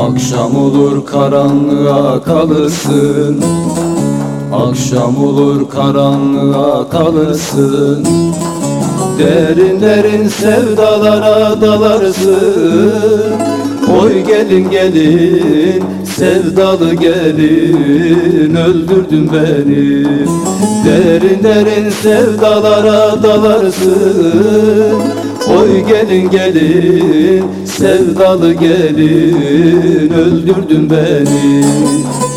Akşam olur karanlığa kalırsın. Akşam olur karanlığa kalırsın. Derin derin sevdalara dalarsın. Oy gelin gelin sevdalı gelin Öldürdün beni. Derin derin sevdalara dalarsın. Oy gelin gelin sevdalı gelin Öldürdün beni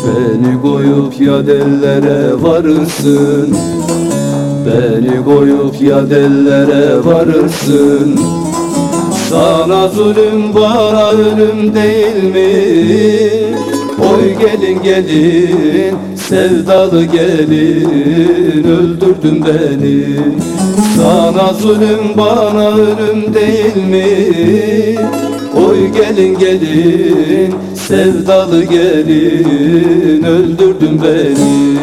Beni koyup ya dellere varırsın Beni koyup ya dellere varırsın Sana zulüm bana ölüm değil mi? Oy gelin gelin sevdalı gelin Öldürdün beni Sana zulüm bana ölüm değil mi? Oy gelin gelin sevdalı gelin Öldürdün beni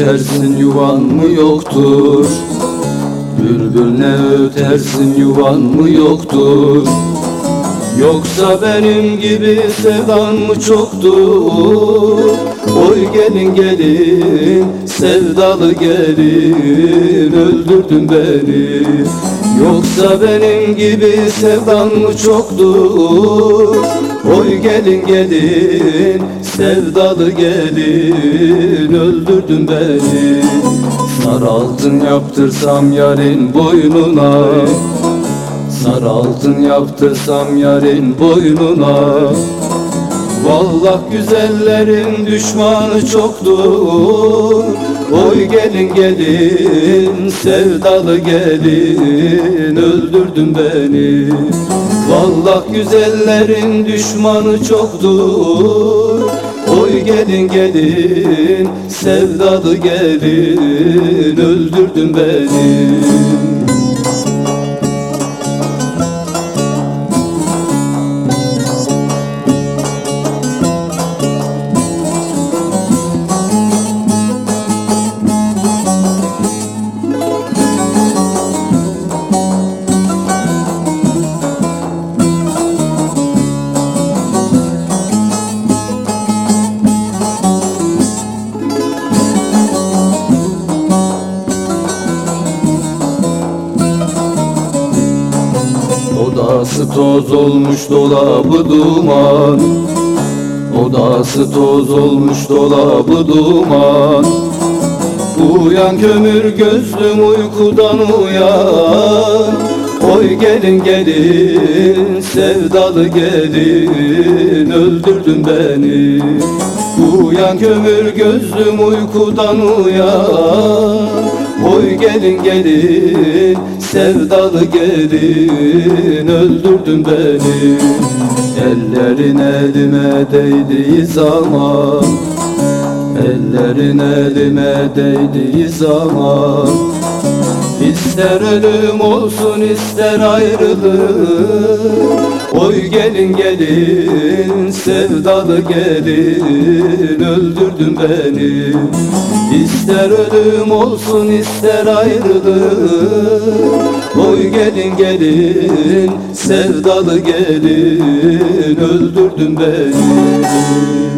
ötersin yuvan mı yoktur? Bülbül ne ötersin yuvan mı yoktur? Yoksa benim gibi sevdan mı çoktur? Oy gelin gelin sevdalı gelin Öldürdün beni. Yoksa benim gibi sevdan mı çoktur Oy gelin gelin sevdalı gelin Öldürdün beni. Sar altın yaptırsam yarın boynuna. Sar altın yaptırsam yarın boynuna Vallah güzellerin düşmanı çoktur. Oy gelin gelin sevdalı gelin Öldürdün beni. Vallah güzellerin düşmanı çoktur. Oy gelin gelin sevdalı gelin Öldürdün beni Odası toz olmuş dolabı duman. Odası toz olmuş dolabı duman. Uyan kömür gözlüm uykudan uyan. Oy gelin gelin sevdalı gelin Öldürdün beni. Uyan kömür gözlüm uykudan uyan Oy gelin gelin sevdalı gelin Öldürdün beni. Ellerin elime değdiği zaman Ellerin elime değdiği zaman İster ölüm olsun ister ayrılık Oy gelin gelin sevdalı gelin Öldürdün beni. İster ölüm olsun ister ayrılık Oy gelin gelin sevdalı gelin Öldürdün beni